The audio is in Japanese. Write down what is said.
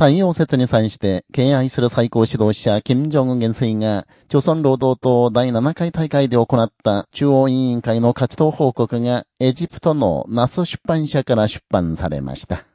太陽節に際して敬愛する最高指導者、金正恩元帥が、朝鮮労働党第7回大会で行った中央委員会の活動報告が、エジプトのナス出版社から出版されました。